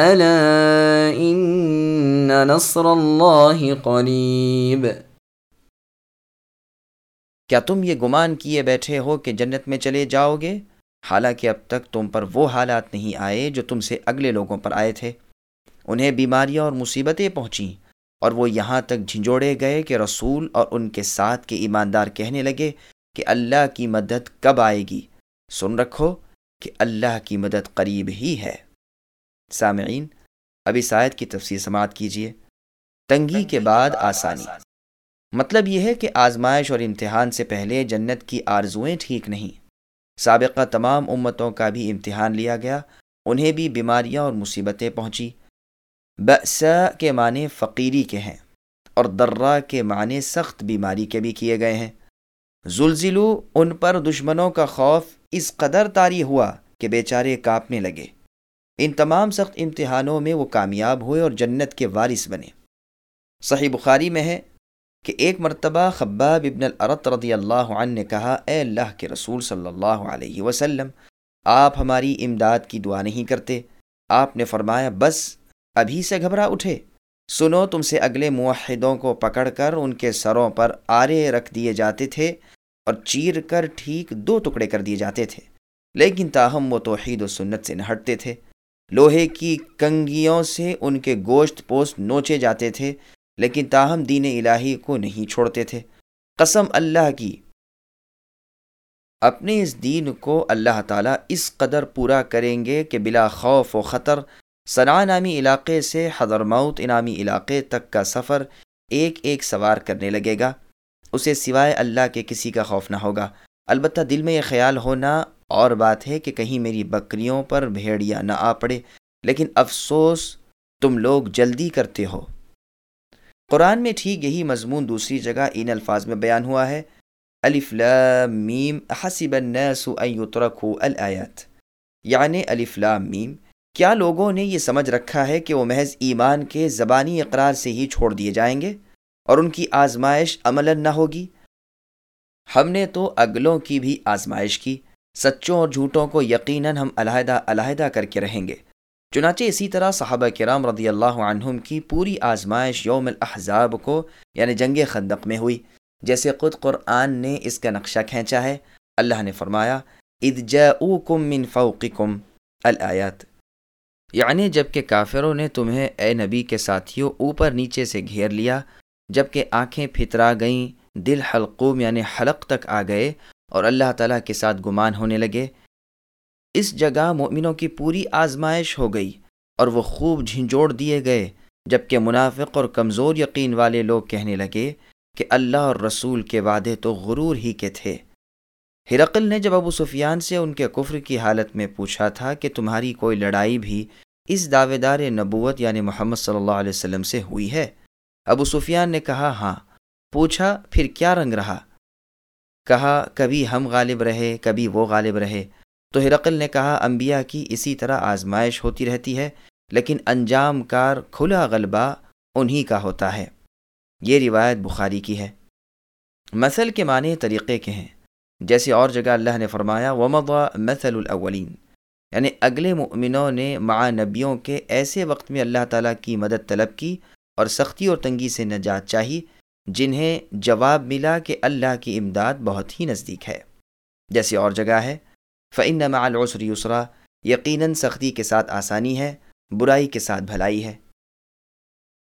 الا ان نصر اللہ قریب کیا تم یہ گمان کیے بیٹھے ہو کہ جنت میں چلے جاؤ گے؟ حالانکہ اب تک تم پر وہ حالات نہیں آئے جو تم سے اگلے لوگوں پر آئے تھے۔ انہیں بیماریاں اور مصیبتیں پہنچیں اور وہ یہاں تک جھنجھوڑے گئے کہ رسول اور ان کے ساتھ کے ایماندار کہنے لگے کہ اللہ کی مدد کب آئے گی۔ سن رکھو کہ اللہ کی مدد قریب ہی ہے۔ سامعین ابھی آیت کی تفصیل سماعت کیجیے تنگی کے بعد آسانی۔ مطلب یہ ہے کہ آزمائش اور امتحان سے پہلے جنت کی آرزوئیں ٹھیک نہیں۔ سابقہ تمام امتوں کا بھی امتحان لیا گیا انہیں بھی بیماریاں اور مصیبتیں پہنچی بس کے معنی فقیری کے ہیں اور درہ کے معنی سخت بیماری کے بھی کیے گئے ہیں۔ زلزلو ان پر دشمنوں کا خوف اس قدر تاری ہوا کہ بیچارے کاپنے لگے۔ ان تمام سخت امتحانوں میں وہ کامیاب ہوئے اور جنت کے وارث بنے۔ صحیح بخاری میں ہے کہ ایک مرتبہ خباب ابن العرت رضی اللہ عنہ نے کہا، اے اللہ کے رسول صلی اللہ علیہ وسلم، آپ ہماری امداد کی دعا نہیں کرتے۔ آپ نے فرمایا، بس، ابھی سے گھبرا اٹھے۔ سنو، تم سے اگلے معاہدوں کو پکڑ کر ان کے سروں پر آرے رکھ دیے جاتے تھے اور چیر کر ٹھیک دو ٹکڑے کر دیے جاتے تھے۔ لیکن تاہم وہ توحید و سنت سے نہ ہٹتے تھے۔ لوہے کی کنگیوں سے ان کے گوشت پوست نوچے جاتے تھے، لیکن تاہم دین الہی کو نہیں چھوڑتے تھے۔ قسم اللہ کی۔ اپنے اس دین کو اللہ تعالیٰ اس قدر پورا کریں گے کہ بلا خوف و خطر سنا نامی علاقے سے حضر موت انعامی علاقے تک کا سفر ایک ایک سوار کرنے لگے گا۔ اسے سوائے اللہ کے کسی کا خوف نہ ہوگا۔ البتہ دل میں یہ خیال ہونا اور بات ہے کہ کہیں میری بکریوں پر بھیڑیا نہ آ پڑے، لیکن افسوس تم لوگ جلدی کرتے ہو۔ قرآن میں ٹھیک یہی مضمون دوسری جگہ ان الفاظ میں بیان ہوا ہے۔ الف لام میم، حسب الناس ان يتركوا الآیات۔ یعنی الف لام میم، کیا لوگوں نے یہ سمجھ رکھا ہے کہ وہ محض ایمان کے زبانی اقرار سے ہی چھوڑ دیے جائیں گے اور ان کی آزمائش عمل نہ ہوگی؟ ہم نے تو اگلوں کی بھی آزمائش کی۔ سچوں اور جھوٹوں کو یقیناً ہم علیحدہ علیحدہ کر کے رہیں گے۔ چنانچہ اسی طرح صحابہ کرام رضی اللہ عنہم کی پوری آزمائش یوم الاحزاب کو یعنی جنگ خندق میں ہوئی، جیسے خود قرآن نے اس کا نقشہ کھینچا ہے۔ اللہ نے فرمایا ادجاؤکم من فوقکم الآیات۔ یعنی جبکہ کافروں نے تمہیں اے نبی کے ساتھیوں اوپر نیچے سے گھیر لیا، جبکہ آنکھیں پھترا گئیں، دل حلقوم یعنی حلق تک آ گئے اور اللہ تعالیٰ کے ساتھ گمان ہونے لگے۔ اس جگہ مومنوں کی پوری آزمائش ہو گئی اور وہ خوب جھنجھوڑ دیے گئے جبکہ منافق اور کمزور یقین والے لوگ کہنے لگے کہ اللہ اور رسول کے وعدے تو غرور ہی کے تھے۔ ہرقل نے جب ابو سفیان سے ان کے کفر کی حالت میں پوچھا تھا کہ تمہاری کوئی لڑائی بھی اس دعوے دار نبوت یعنی محمد صلی اللہ علیہ وسلم سے ہوئی ہے؟ ابو سفیان نے کہا ہاں۔ پوچھا، پھر کیا رنگ رہا؟ کہا، کبھی ہم غالب رہے، کبھی وہ غالب رہے۔ تو ہرقل نے کہا، انبیاء کی اسی طرح آزمائش ہوتی رہتی ہے، لیکن انجام کار کھلا غلبہ انہی کا ہوتا ہے۔ یہ روایت بخاری کی ہے۔ مثل کے معنی طریقے کے ہیں۔ جیسے اور جگہ اللہ نے فرمایا ومض مثل الاولین یعنی اگلے مؤمنوں نے مع نبیوں کے ایسے وقت میں اللہ تعالیٰ کی مدد طلب کی اور سختی اور تنگی سے نجات چاہی جنہیں جواب ملا کہ اللہ کی امداد بہت ہی نزدیک ہے۔ جیسے اور جگہ ہے۔ فعن مع العسر یسرا یقیناً سختی کے ساتھ آسانی ہے، برائی کے ساتھ بھلائی ہے۔